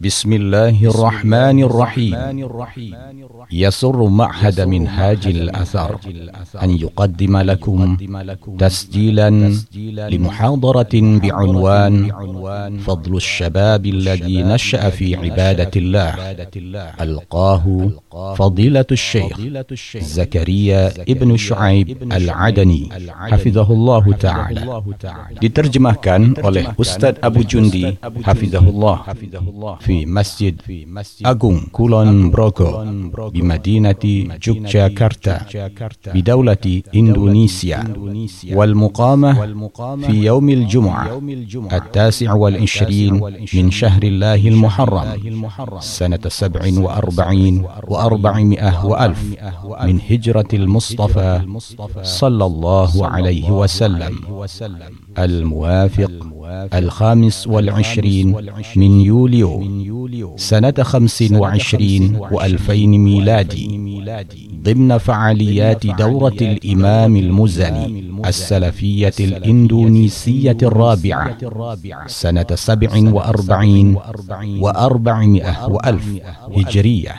بسم الله الرحمن الرحيم يسر معهد منهاج الأثر أن يقدم لكم تسجيلا لمحاضرة بعنوان فضل الشباب الذي نشأ في عبادة الله ألقاه فضيلة الشيخ زكريا ابن شعيب العدني حفظه الله تعالى لترجمة كان أستاذ أبو جندي حفظه الله في مسجد أغون كولون بروكو بمدينة جوكجاكرتا بدولة إندونيسيا والمقامة في يوم الجمعة التاسع والعشرين من شهر الله المحرم سنة سبع وأربعين وأربعمائة وألف من هجرة المصطفى صلى الله عليه وسلم الموافق الخامس والعشرين من يوليو. سنة خمس وعشرين وألفين ميلادي. ضمن فعاليات دورة الإمام المزني السلفية الإندونيسية الرابعة سنة سبع وأربعين وأربعمائة وألف هجرية.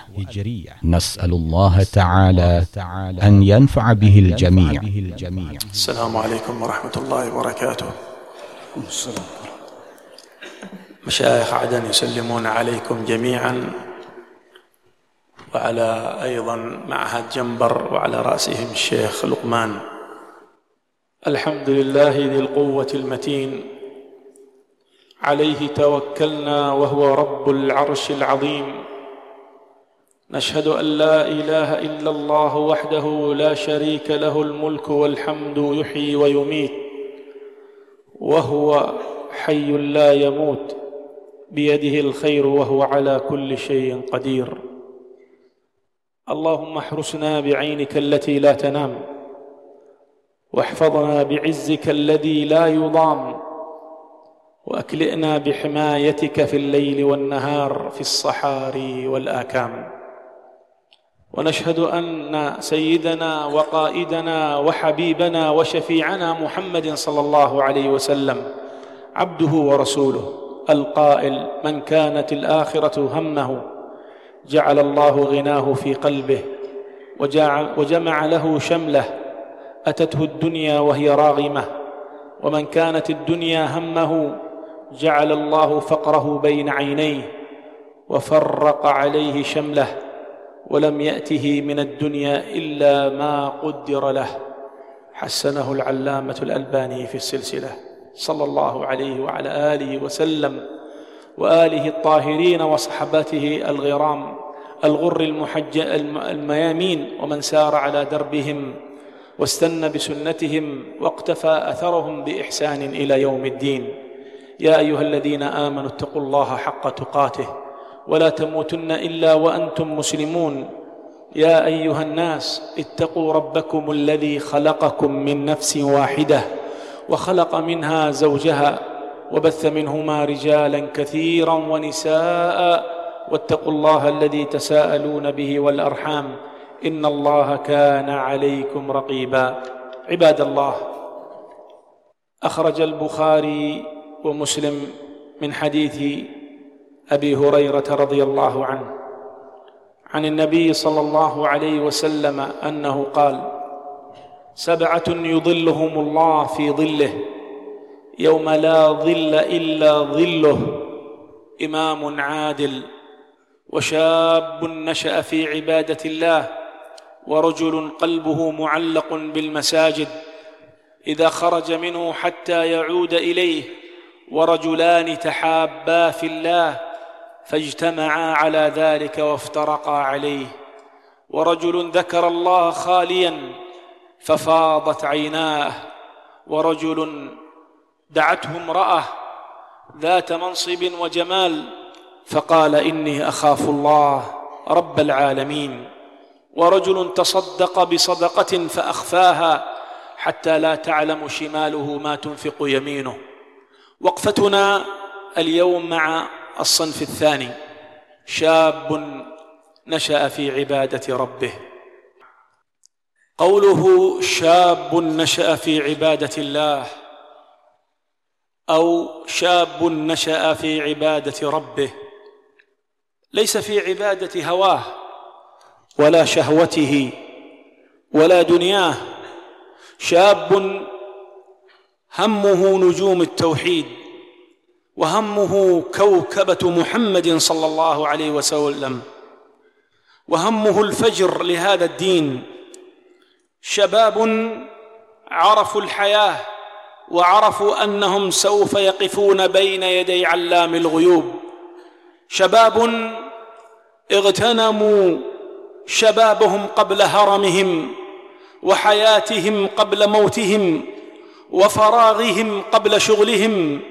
نسأل الله تعالى أن ينفع به الجميع. السلام عليكم ورحمة الله وبركاته. السلام. مشايخ عدن يسلمون عليكم جميعا وعلى أيضا معهد جنبر وعلى رأسهم الشيخ لقمان. الحمد لله ذي القوة المتين عليه توكلنا وهو رب العرش العظيم. نشهد أن لا إله إلا الله وحده لا شريك له الملك والحمد يحيي ويميت وهو حي لا يموت. بيده الخير وهو على كل شيء قدير. اللهم احرسنا بعينك التي لا تنام واحفظنا بعزك الذي لا يضام وأكلئنا بحمايتك في الليل والنهار في الصحاري والآكام. ونشهد أن سيدنا وقائدنا وحبيبنا وشفيعنا محمد صلى الله عليه وسلم عبده ورسوله. القائل من كانت الآخرة همه جعل الله غناه في قلبه وجمع له شمله أتته الدنيا وهي راغمة ومن كانت الدنيا همه جعل الله فقره بين عينيه وفرق عليه شمله ولم يأته من الدنيا إلا ما قدر له حسنه العلامة الألباني في السلسلة. صلى الله عليه وعلى آله وسلم وآله الطاهرين وصحبته الغرام الغر المحج الميامين ومن سار على دربهم واستنى بسنتهم واقتفى أثرهم بإحسان إلى يوم الدين. يا أيها الذين آمنوا اتقوا الله حق تقاته ولا تموتن إلا وأنتم مسلمون. يا أيها الناس اتقوا ربكم الذي خلقكم من نفس واحدة وخلق منها زوجها وبث منهما رجالا كثيرا ونساء واتقوا الله الذي تساءلون به والأرحام إن الله كان عليكم رقيبا. عباد الله أخرج البخاري ومسلم من حديث أبي هريرة رضي الله عنه عن النبي صلى الله عليه وسلم أنه قال سبعة يظلهم الله في ظله يوم لا ظل إلا ظله إمام عادل وشاب نشأ في عبادة الله ورجل قلبه معلق بالمساجد إذا خرج منه حتى يعود إليه ورجلان تحابا في الله فاجتمعا على ذلك وافترقا عليه ورجل ذكر الله خاليا ففاضت عيناه ورجل دعته امرأة ذات منصب وجمال فقال إني أخاف الله رب العالمين ورجل تصدق بصدقة فأخفاها حتى لا تعلم شماله ما تنفق يمينه. وقفتنا اليوم مع الصنف الثاني. شاب نشأ في عبادة ربه. قوله شاب نشأ في عبادة الله أو شاب نشأ في عبادة ربه ليس في عبادة هواه ولا شهوته ولا دنياه شاب همه نجوم التوحيد وهمه كوكبة محمد صلى الله عليه وسلم وهمه الفجر لهذا الدين شباب عرفوا الحياة وعرفوا أنهم سوف يقفون بين يدي علام الغيوب. شباب اغتنموا شبابهم قبل هرمهم وحياتهم قبل موتهم وفراغهم قبل شغلهم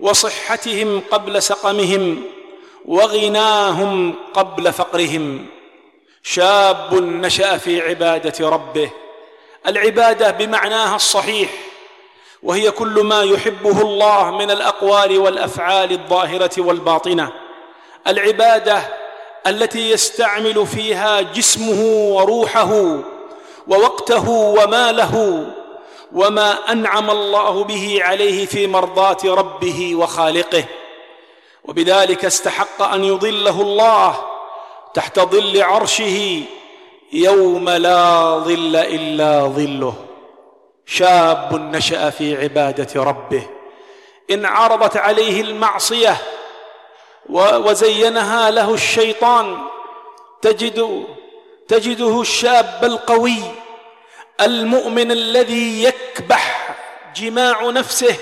وصحتهم قبل سقمهم وغناهم قبل فقرهم. شاب نشأ في عبادة ربه العبادة بمعناها الصحيح وهي كل ما يحبه الله من الأقوال والأفعال الظاهرة والباطنة. العبادة التي يستعمل فيها جسمه وروحه ووقته وماله وما أنعم الله به عليه في مرضاة ربه وخالقه. وبذلك استحق أن يظله الله تحت ظل عرشه يوم لا ظل إلا ظله. شاب نشأ في عبادة ربه. إن عرضت عليه المعصية وزينها له الشيطان تجد تجده الشاب القوي المؤمن الذي يكبح جماع نفسه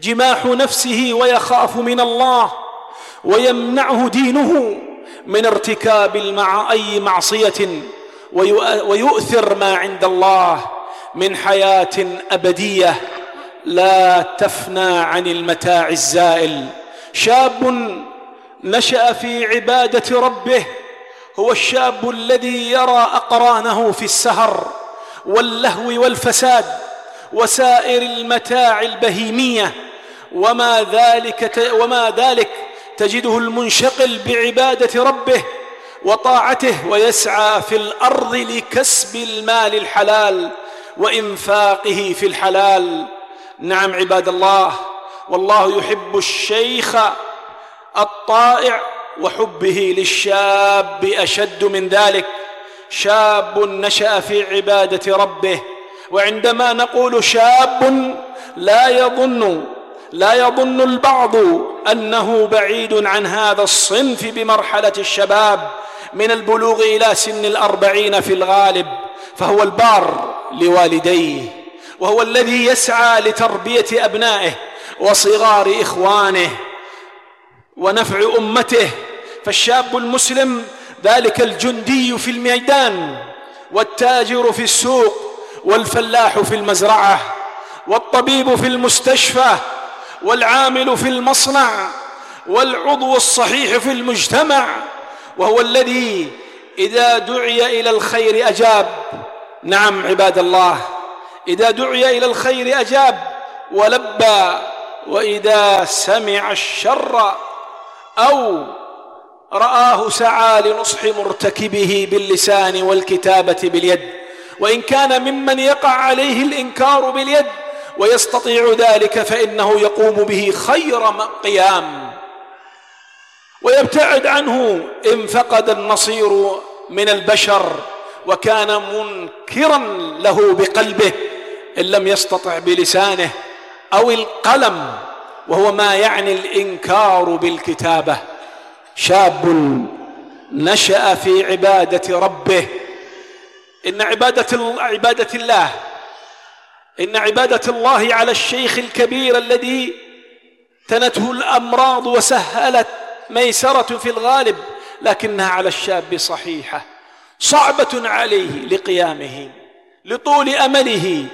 جماح نفسه ويخاف من الله ويمنعه دينه من ارتكاب أي معصية. ويؤثر ما عند الله من حياة أبدية لا تفنى عن المتاع الزائل. شاب نشأ في عبادة ربه هو الشاب الذي يرى أقرانه في السهر واللهو والفساد وسائر المتاع البهيمية وما ذلك, وما ذلك تجده المنشقل بعبادة ربه وطاعته ويسعى في الأرض لكسب المال الحلال وإنفاقه في الحلال. نعم عباد الله والله يحب الشيخ الطائع وحبه للشاب أشد من ذلك. شاب نشأ في عبادة ربه وعندما نقول شاب لا يظن لا يظن البعض أنه بعيد عن هذا الصنف بمرحلة الشباب. من البلوغ إلى سن الأربعين في الغالب فهو البار لوالديه وهو الذي يسعى لتربية أبنائه وصغار إخوانه ونفع أمته فالشاب المسلم ذلك الجندي في الميدان والتاجر في السوق والفلاح في المزرعة والطبيب في المستشفى والعامل في المصنع والعضو الصحيح في المجتمع وهو الذي إذا دعي إلى الخير أجاب. نعم عباد الله إذا دعي إلى الخير أجاب. ولبى وإذا سمع الشر أو رآه سعى لنصح مرتكبه باللسان والكتابة باليد. وإن كان ممن يقع عليه الإنكار باليد ويستطيع ذلك فإنه يقوم به خير قيام. ويبتعد عنه إن فقد النصير من البشر وكان منكرا له بقلبه إن لم يستطع بلسانه أو القلم وهو ما يعني الإنكار بالكتابة. شاب نشأ في عبادة ربه. إن عبادة عبادة الله. إن عبادة الله على الشيخ الكبير الذي تنته الأمراض وسهلت ميسرة في الغالب لكنها على الشاب صحيحة. صعبة عليه لقيامه لطول أمله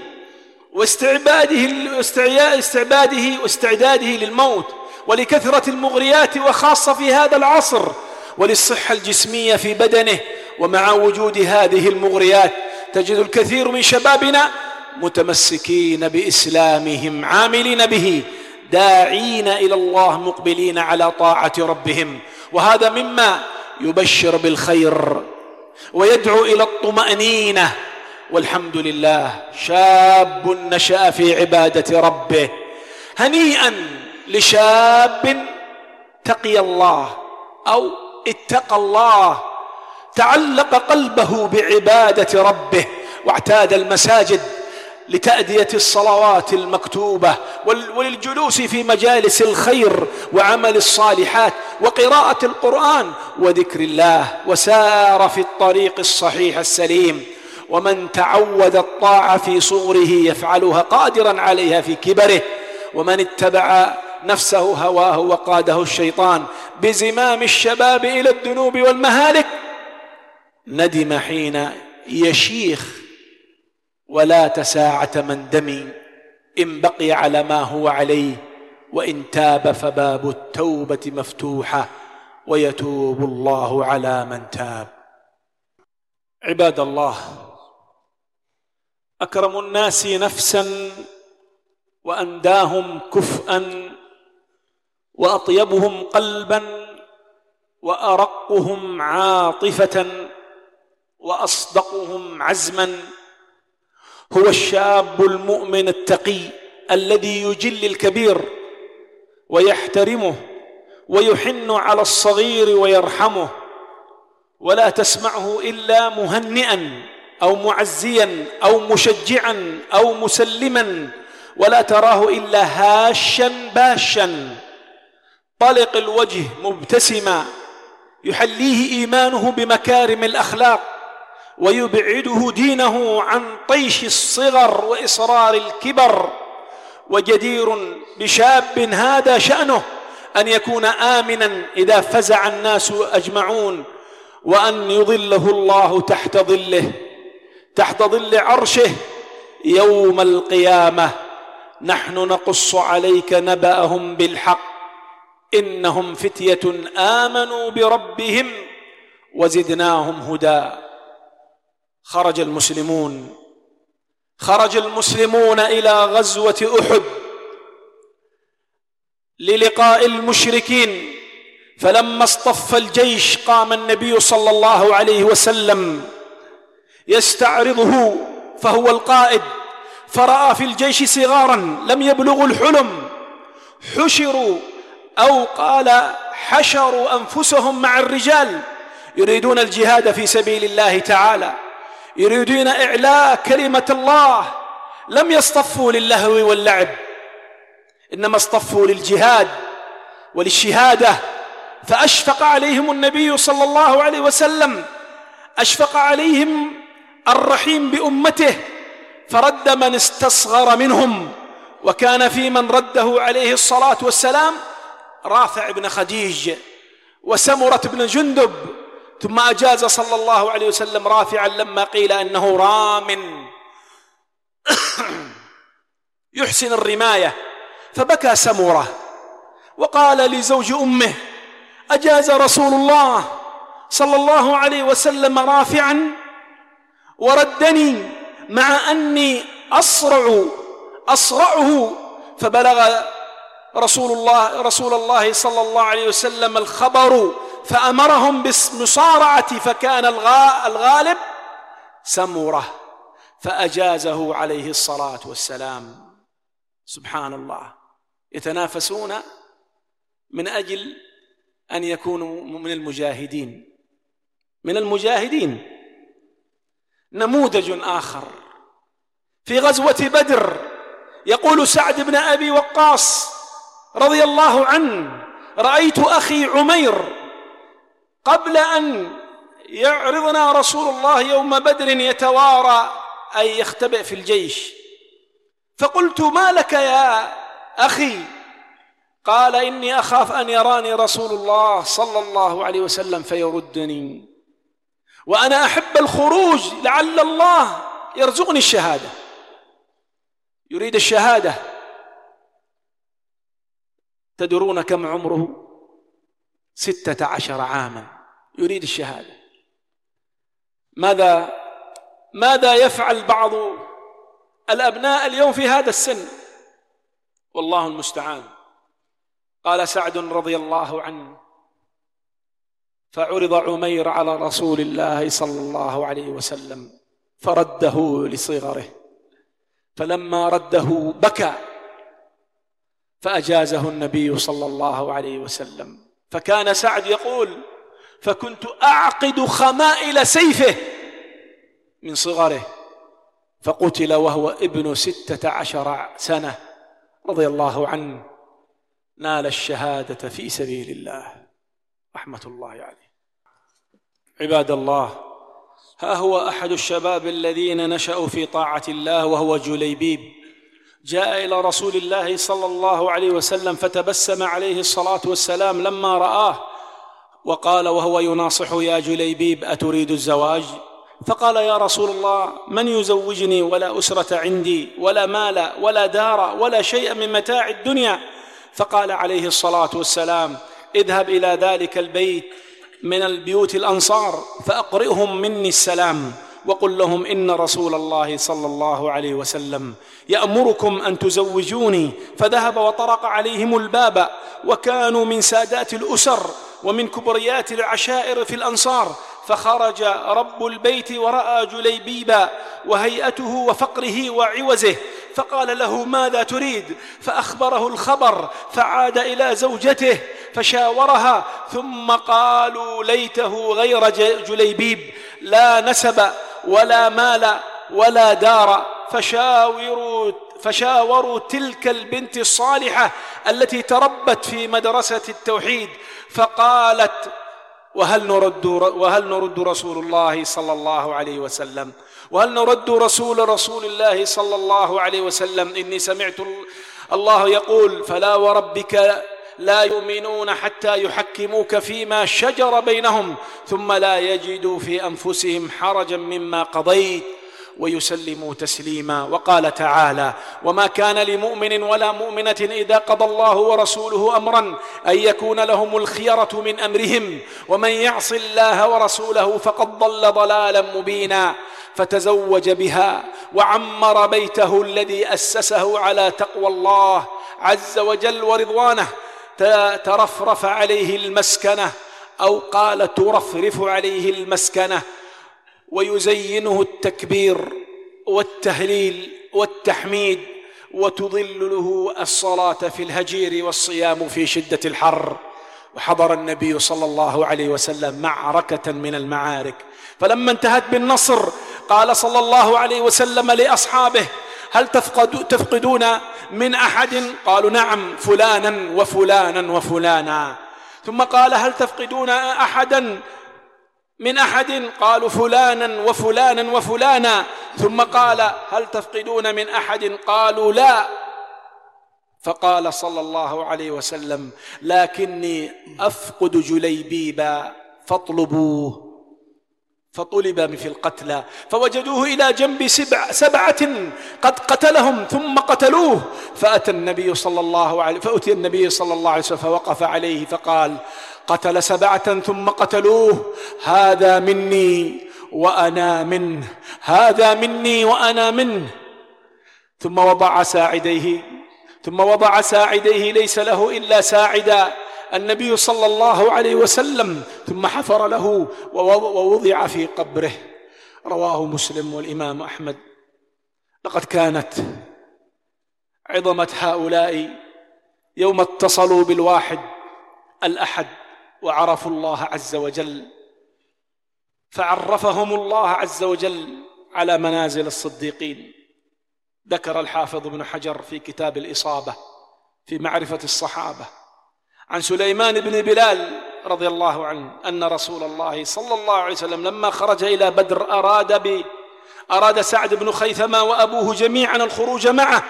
واستعباده استعباده واستعداده للموت ولكثرة المغريات وخاصة في هذا العصر وللصحة الجسمية في بدنه ومع وجود هذه المغريات تجد الكثير من شبابنا متمسكين بإسلامهم عاملين به. داعين إلى الله مقبلين على طاعة ربهم. وهذا مما يبشر بالخير ويدعو إلى الطمأنينة. والحمد لله شاب نشأ في عبادة ربه. هنيئا لشاب تقي الله أو اتقى الله. تعلق قلبه بعبادة ربه واعتاد المساجد لتأدية الصلوات المكتوبة وللجلوس في مجالس الخير وعمل الصالحات وقراءة القرآن وذكر الله وسار في الطريق الصحيح السليم. ومن تعود الطاعة في صغره يفعلها قادرا عليها في كبره. ومن اتبع نفسه هواه وقاده الشيطان بزمام الشباب إلى الذنوب والمهالك. ندم حين يشيخ ولا تساعة من دمي. إن بقي على ما هو عليه وإن تاب فباب التوبة مفتوحة ويتوب الله على من تاب. عباد الله أكرم الناس نفسا وأنداهم كفءا وأطيبهم قلبا وأرقهم عاطفة وأصدقهم عزما. هو الشاب المؤمن التقي الذي يجل الكبير ويحترمه ويحن على الصغير ويرحمه ولا تسمعه إلا مهنئا أو معزيا أو مشجعا أو مسلما ولا تراه إلا هاشا باشا. طلق الوجه مبتسما يحليه إيمانه بمكارم الأخلاق ويبعده دينه عن طيش الصغر وإصرار الكبر وجدير بشاب هذا شأنه أن يكون آمنا إذا فزع الناس أجمعون وأن يظله الله تحت ظله تحت ظل عرشه يوم القيامة. نحن نقص عليك نبأهم بالحق. إنهم فتية آمنوا بربهم وزدناهم هدى. خرج المسلمون. خرج المسلمون إلى غزوة أحد للقاء المشركين. فلما اصطف الجيش قام النبي صلى الله عليه وسلم يستعرضه فهو القائد. فرأى في الجيش صغارا لم يبلغوا الحلم. حشروا أو قال حشروا أنفسهم مع الرجال يريدون الجهاد في سبيل الله تعالى. يريدون إعلاء كلمة الله. لم يصطفوا للهو واللعب. إنما اصطفوا للجهاد وللشهادة. فأشفق عليهم النبي صلى الله عليه وسلم. أشفق عليهم الرحيم بأمته. فرد من استصغر منهم. وكان في من رده عليه الصلاة والسلام رافع بن خديج وسمرة بن جندب ثم أجاز صلى الله عليه وسلم رافعا لما قيل أنه رام. يحسن الرماية. فبكى سمورة. وقال لزوج أمه أجاز رسول الله صلى الله عليه وسلم رافعا وردني مع أني أسرع أسرعه فبلغ رسول الله رسول الله صلى الله عليه وسلم الخبر فأمرهم بالمصارعة فكان الغالب سمورة فأجازه عليه الصلاة والسلام. سبحان الله يتنافسون من أجل أن يكونوا من المجاهدين. من المجاهدين. نموذج آخر. في غزوة بدر يقول سعد بن أبي وقاص رضي الله عنه رأيت أخي عمير قبل أن يعرضنا رسول الله يوم بدر يتوارى أي يختبئ في الجيش. فقلت ما لك يا أخي؟ قال إني أخاف أن يراني رسول الله صلى الله عليه وسلم فيردني. وأنا أحب الخروج لعل الله يرزقني الشهادة. يريد الشهادة. تدرون كم عمره؟ ستة عشر عاما. يريد الشهادة. ماذا ماذا يفعل بعض الأبناء اليوم في هذا السن؟ والله المستعان. قال سعد رضي الله عنه فعرض عمير على رسول الله صلى الله عليه وسلم فرده لصغره. فلما رده بكى فأجازه النبي صلى الله عليه وسلم. فكان سعد يقول فكنت أعقد خمائل سيفه من صغره. فقتل وهو ابن ستة عشر سنة رضي الله عنه. نال الشهادة في سبيل الله. رحمة الله عليه. يعني. عباد الله ها هو أحد الشباب الذين نشأوا في طاعة الله وهو جليبيب. جاء إلى رسول الله صلى الله عليه وسلم فتبسم عليه الصلاة والسلام لما رآه وقال وهو يناصح يا جليبيب أتريد الزواج؟ فقال يا رسول الله من يزوجني ولا أسرة عندي ولا مال ولا دار ولا شيء من متاع الدنيا؟ فقال عليه الصلاة والسلام اذهب إلى ذلك البيت من البيوت الأنصار فأقرئهم مني السلام. وقل لهم إن رسول الله صلى الله عليه وسلم يأمركم أن تزوجوني فذهب وطرق عليهم الباب وكانوا من سادات الأسر ومن كبريات العشائر في الأنصار فخرج رب البيت ورأى جليبيبا وهيئته وفقره وعوزه فقال له ماذا تريد؟ فأخبره الخبر فعاد إلى زوجته فشاورها ثم قالوا ليته غير جليبيب لا نسب ولا مال ولا دار فشاوروا فشاوروا تلك البنت الصالحة التي تربت في مدرسة التوحيد فقالت وهل نرد وهل نرد رسول الله صلى الله عليه وسلم؟ وهل نرد رسول رسول الله صلى الله عليه وسلم؟ إني سمعت الله يقول فلا وربك لا يؤمنون حتى يحكموك فيما شجر بينهم ثم لا يجدوا في أنفسهم حرجا مما قضيت ويسلموا تسليما. وقال تعالى وما كان لمؤمن ولا مؤمنة إذا قضى الله ورسوله أمرا أن يكون لهم الخيرة من أمرهم ومن يعص الله ورسوله فقد ضل ضلالا مبينا. فتزوج بها وعمر بيته الذي أسسه على تقوى الله عز وجل ورضوانه. ترفرف عليه المسكنة أو قال ترفرف عليه المسكنة ويزينه التكبير والتهليل والتحميد وتظل له الصلاة في الهجير والصيام في شدة الحر. وحضر النبي صلى الله عليه وسلم معركة من المعارك. فلما انتهت بالنصر قال صلى الله عليه وسلم لأصحابه هل تفقدون من أحد؟ قالوا نعم فلانا وفلانا وفلانا. ثم قال هل تفقدون أحدا من أحد؟ قالوا فلانا وفلانا وفلانا. ثم قال هل تفقدون من أحد؟ قالوا لا. فقال صلى الله عليه وسلم لكني أفقد جليبيبا فاطلبوه. فطلب في القتلى فوجدوه إلى جنب سبع سبعة قد قتلهم ثم قتلوه. فأتى النبي صلى الله عليه فأتي النبي صلى الله عليه وسلم فوقف عليه فقال قتل سبعة ثم قتلوه. هذا مني وأنا منه هذا مني وأنا منه. ثم وضع ساعديه ثم وضع ساعديه ليس له إلا ساعدا. النبي صلى الله عليه وسلم ثم حفر له ووضع في قبره. رواه مسلم والإمام أحمد. لقد كانت عظمة هؤلاء يوم اتصلوا بالواحد الأحد وعرفوا الله عز وجل. فعرفهم الله عز وجل على منازل الصديقين. ذكر الحافظ ابن حجر في كتاب الإصابة في معرفة الصحابة. عن سليمان بن بلال رضي الله عنه أن رسول الله صلى الله عليه وسلم لما خرج إلى بدر أراد ب أراد سعد بن خيثمة وأبوه جميعا الخروج معه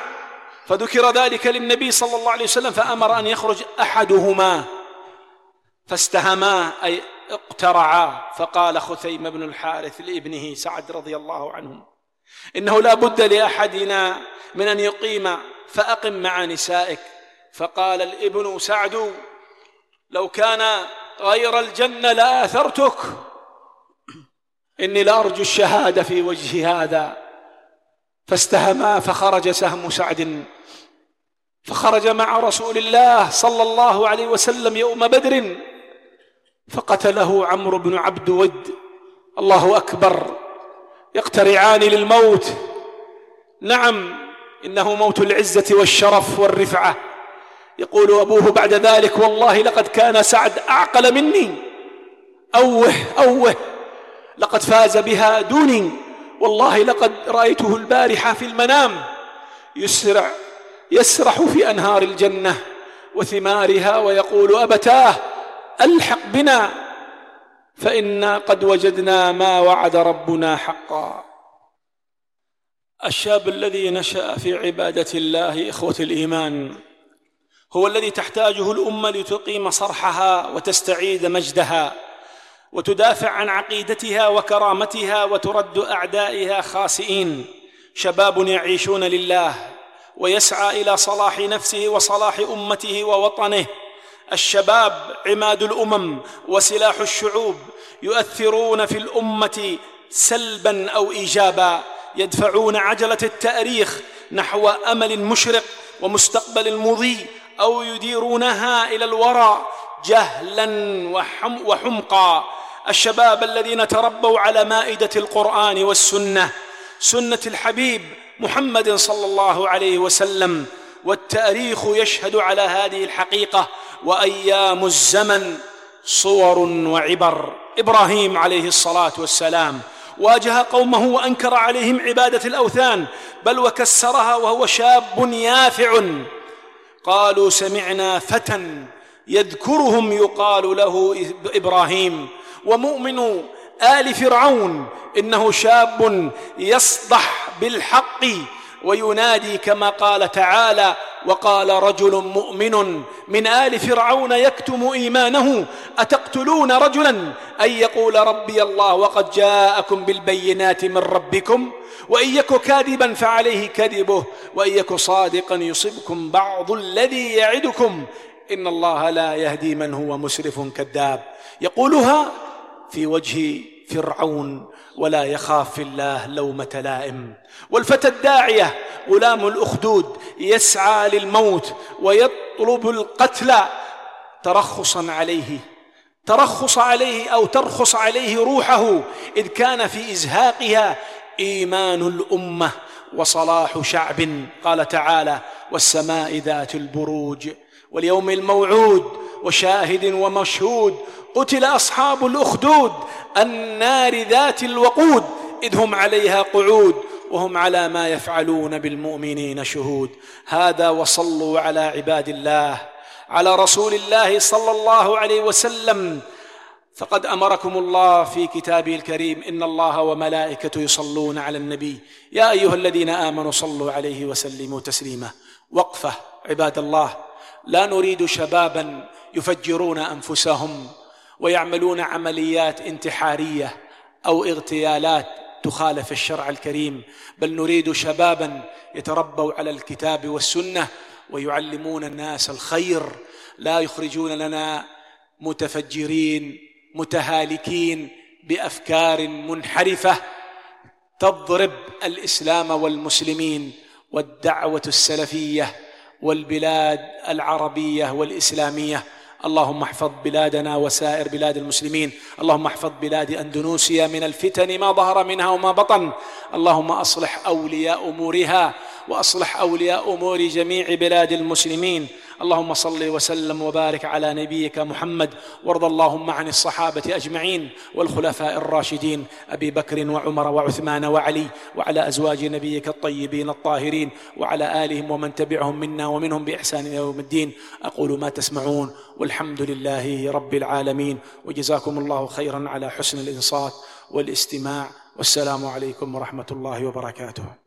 فذكر ذلك للنبي صلى الله عليه وسلم فأمر أن يخرج أحدهما فاستهما أي اقترعا فقال خثيم بن الحارث لابنه سعد رضي الله عنهم إنه لا بد لأحدنا من أن يقيم فأقم مع نسائك فقال الابن سعد لو كان غير الجنة لآثرتك. إني لأرجو الشهادة في وجه هذا. فاستهما فخرج سهم سعد. فخرج مع رسول الله صلى الله عليه وسلم يوم بدر فقتله عمرو بن عبد ود. الله أكبر. يقترعان للموت. نعم إنه موت العزة والشرف والرفعة. يقول أبوه بعد ذلك والله لقد كان سعد أعقل مني. أوه أوه لقد فاز بها دوني. والله لقد رأيته البارحة في المنام. يسرع يسرح في أنهار الجنة وثمارها ويقول أبتاه ألحق بنا فإنا قد وجدنا ما وعد ربنا حقا. الشاب الذي نشأ في عبادة الله إخوة الإيمان هو الذي تحتاجه الأمة لتقيم صرحها وتستعيد مجدها وتدافع عن عقيدتها وكرامتها وترد أعدائها خاسئين. شباب يعيشون لله ويسعى إلى صلاح نفسه وصلاح أمته ووطنه. الشباب عماد الأمم وسلاح الشعوب يؤثرون في الأمة سلبا أو إيجابا. يدفعون عجلة التأريخ نحو أمل مشرق ومستقبل مضي أو يديرونها إلى الورى جهلا وحم وحمقا. الشباب الذين تربوا على مائدة القرآن والسنة سنة الحبيب محمد صلى الله عليه وسلم والتاريخ يشهد على هذه الحقيقة وأيام الزمن صور وعبر. إبراهيم عليه الصلاة والسلام واجه قومه وأنكر عليهم عبادة الأوثان بل وكسرها وهو شاب يافع. قالوا سمعنا فتى يذكرهم يقال له إبراهيم ومؤمن آل فرعون إنه شاب يصدح بالحق وينادي كما قال تعالى وقال رجل مؤمن من آل فرعون يكتم إيمانه أتقتلون رجلا أن يقول ربي الله وقد جاءكم بالبينات من ربكم وإن يك كاذبا فعليه كذبه وإن يك صادقا يصبكم بعض الذي يعدكم إن الله لا يهدي من هو مسرف كذاب. يقولها في وجه فرعون ولا يخاف الله لومة لائم والفتى الداعية غلام الأخدود يسعى للموت ويطلب القتل ترخصا عليه. ترخص عليه أو ترخص عليه روحه إذ كان في إزهاقها إيمان الأمة وصلاح شعب. قال تعالى والسماء ذات البروج واليوم الموعود وشاهد ومشهود قتل أصحاب الأخدود النار ذات الوقود إذ هم عليها قعود وهم على ما يفعلون بالمؤمنين شهود. هذا وصلوا على عباد الله على رسول الله صلى الله عليه وسلم فقد أمركم الله في كتابه الكريم إن الله وملائكته يصلون على النبي. يا أيها الذين آمنوا صلوا عليه وسلموا تسليما. وقفة عباد الله لا نريد شبابا يفجرون أنفسهم ويعملون عمليات انتحارية أو اغتيالات تخالف الشرع الكريم بل نريد شبابا يتربوا على الكتاب والسنة ويعلمون الناس الخير. لا يخرجون لنا متفجرين متهالكين بأفكار منحرفة تضرب الإسلام والمسلمين والدعوة السلفية والبلاد العربية والإسلامية. اللهم احفظ بلادنا وسائر بلاد المسلمين. اللهم احفظ بلاد اندونوسيا من الفتن ما ظهر منها وما بطن. اللهم أصلح أولياء أمورها وأصلح أولياء أمور جميع بلاد المسلمين. اللهم صل وسلم وبارك على نبيك محمد وارض اللهم عن الصحابة أجمعين والخلفاء الراشدين أبي بكر وعمر وعثمان وعلي وعلى أزواج نبيك الطيبين الطاهرين وعلى آلهم ومن تبعهم منا ومنهم بإحسان يوم الدين. أقول ما تسمعون والحمد لله رب العالمين. وجزاكم الله خيرا على حسن الإنصات والاستماع. والسلام عليكم ورحمة الله وبركاته.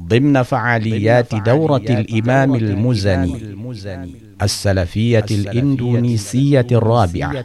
ضمن فعاليات دورة الإمام المزني السلفية الإندونيسية الرابعة.